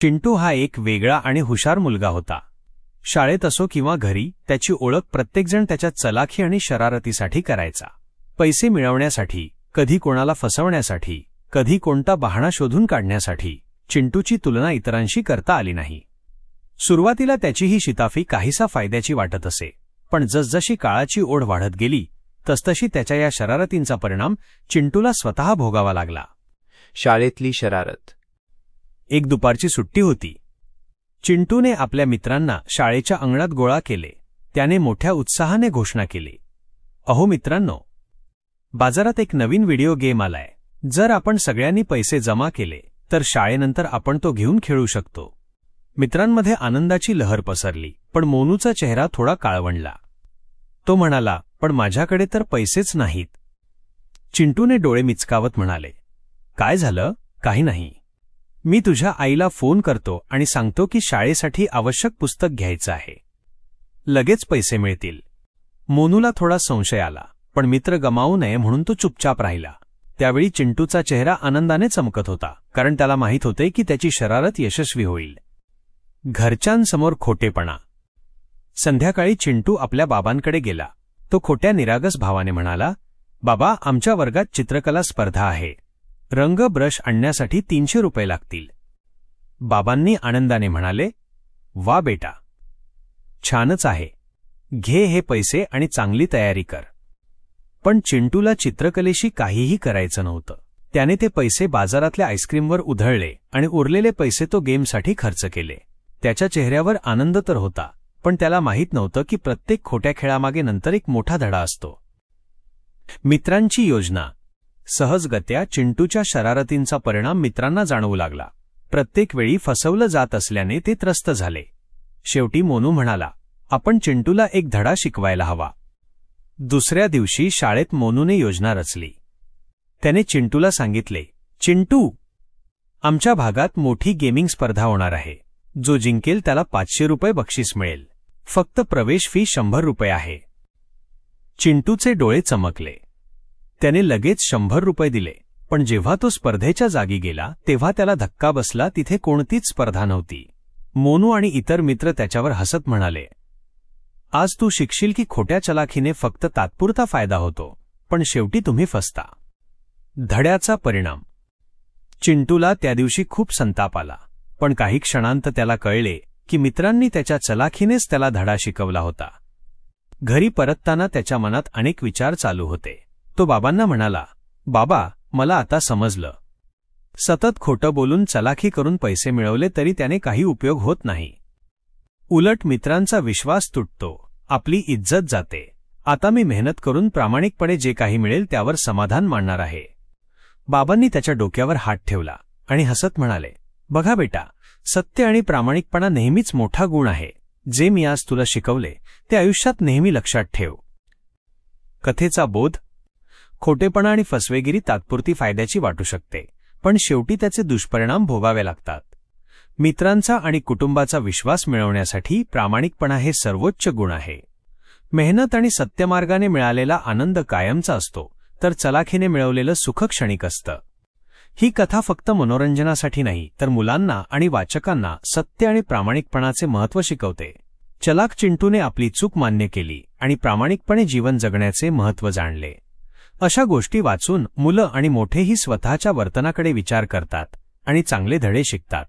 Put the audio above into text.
चिंटू हा एक वेगळा आणि हुशार मुलगा होता. शाळेत असो किंवा घरी त्याची ओळख प्रत्येकजण त्याच्या चलाखी आणि शरारतीसाठी करायचा. पैसे मिळवण्यासाठी कधी कोणाला फसवण्यासाठी कधी कोणता बहाणा शोधून काढण्यासाठी चिंटूची तुलना इतरांशी करता आली नाही. सुरुवातीला त्याची ही शिताफी काहीसा फायद्याची वाटत असे पण जसजशी काळाची ओढ वाढत गेली तसतशी त्याच्या या शरारतींचा परिणाम चिंटूला स्वतः भोगावा लागला. शाळेतली शरारत एक दुपारची सुट्टी होती. चिंटूने आपल्या मित्रांना शाळेच्या अंगणात गोळा केले. त्याने मोठ्या उत्साहाने घोषणा केली. अहो मित्रांनो बाजारात एक नवीन व्हिडिओ गेम आलाय. जर आपण सगळ्यांनी पैसे जमा केले तर शाळेनंतर आपण तो घेऊन खेळू शकतो. मित्रांमध्ये आनंदाची लहर पसरली पण मोनूचा चेहरा थोडा काळवणला तो म्हणाला पण माझ्याकडे तर पैसेच नाहीत. चिंटूने डोळे मिचकावत म्हणाले काय झालं? काही नाही. मी तुझ्या आईला फोन करतो आणि सांगतो की शाळेसाठी आवश्यक पुस्तक घ्यायचं आहे. लगेच पैसे मिळतील. मोनूला थोडा संशय आला पण मित्र गमावू नये म्हणून तो चुपचाप राहिला. त्यावेळी चिंटूचा चेहरा आनंदाने चमकत होता कारण त्याला माहीत होते की त्याची शरारत यशस्वी होईल. घरच्यांसमोर खोटेपणा. संध्याकाळी चिंटू आपल्या बाबांकडे गेला. तो खोट्या निरागस भावाने म्हणाला बाबा आमच्या वर्गात चित्रकला स्पर्धा आहे. रंग ब्रश आणण्यासाठी तीनशे रुपये लागतील. बाबांनी आनंदाने म्हणाले वा बेटा छानच आहे. घे हे पैसे आणि चांगली तयारी कर. पण चिंटूला चित्रकलेशी काहीही करायचं नव्हतं. त्याने ते पैसे बाजारातल्या आईस्क्रीमवर उधळले आणि उरलेले पैसे तो गेमसाठी खर्च केले. त्याच्या चेहऱ्यावर आनंद तर होता पण त्याला माहीत नव्हतं की प्रत्येक खोट्या खेळामागे नंतर एक मोठा धडा असतो. मित्रांची योजना सहजगत्या चिंटूच्या शरारतींचा परिणाम मित्रांना जाणवू लागला. प्रत्येक वेळी फसवलं जात असल्याने ते त्रस्त झाले. शेवटी मोनू म्हणाला आपण चिंटूला एक धडा शिकवायला हवा. दुसऱ्या दिवशी शाळेत मोनूने योजना रचली. त्याने चिंटूला सांगितले चिंटू आमच्या भागात मोठी गेमिंग स्पर्धा होणार आहे. जो जिंकेल त्याला पाचशे रुपये बक्षीस मिळेल. फक्त प्रवेश फी शंभर रुपये आहे. चिंटूचे डोळे चमकले. त्याने लगेच शंभर रुपये दिले. पण जेव्हा तो स्पर्धेच्या जागी गेला तेव्हा त्याला धक्का बसला तिथे कोणतीच स्पर्धा नव्हती. मोनू आणि इतर मित्र त्याच्यावर हसत म्हणाले आज तू शिकशील की खोट्या चलाखीने फक्त तात्पुरता फायदा होतो पण शेवटी तुम्ही फसता. धड्याचा परिणाम. चिंटूला त्या दिवशी खूप संताप आला पण काही क्षणांत त्याला कळले की मित्रांनी त्याच्या चलाखीनेच त्याला धडा शिकवला होता. घरी परतताना त्याच्या मनात अनेक विचार चालू होते. तो बाबांना म्हणाला बाबा मला आता समजलं. सतत खोटं बोलून चलाखी करून पैसे मिळवले तरी त्याने काही उपयोग होत नाही. उलट मित्रांचा विश्वास तुटतो आपली इज्जत जाते. आता मी मेहनत करून प्रामाणिकपणे जे काही मिळेल त्यावर समाधान मानणार आहे. बाबांनी त्याच्या डोक्यावर हात ठेवला आणि हसत म्हणाले बघा बेटा सत्य आणि प्रामाणिकपणा नेहमीच मोठा गुण आहे. जे मी आज तुला शिकवले ते आयुष्यात नेहमी लक्षात ठेव. कथेचा बोध खोटेपणा आणि फसवेगिरी तात्पुरती फायद्याची वाटू शकते पण शेवटी त्याचे दुष्परिणाम भोगावे लागतात. मित्रांचा आणि कुटुंबाचा विश्वास मिळवण्यासाठी प्रामाणिकपणा हे सर्वोच्च गुण आहे. मेहनत आणि सत्यमार्गाने मिळालेला आनंद कायमचा असतो तर चलाखीने मिळवलेलं सुख क्षणिक असतं. ही कथा फक्त मनोरंजनासाठी नाही तर मुलांना आणि वाचकांना सत्य आणि प्रामाणिकपणाचे महत्त्व शिकवते. चलाक चिंटूने आपली चूक मान्य केली आणि प्रामाणिकपणे जीवन जगण्याचे महत्त्व जाणले. अशा गोष्टी वाचून मुलं आणि मोठेही स्वतःच्या वर्तनाकडे विचार करतात आणि चांगले धडे शिकतात.